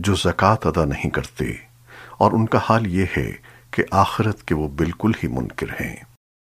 جو زکوٰۃ ادا نہیں کرتے اور ان کا حال یہ ہے کہ آخرت کے وہ بالکل ہی منکر ہیں۔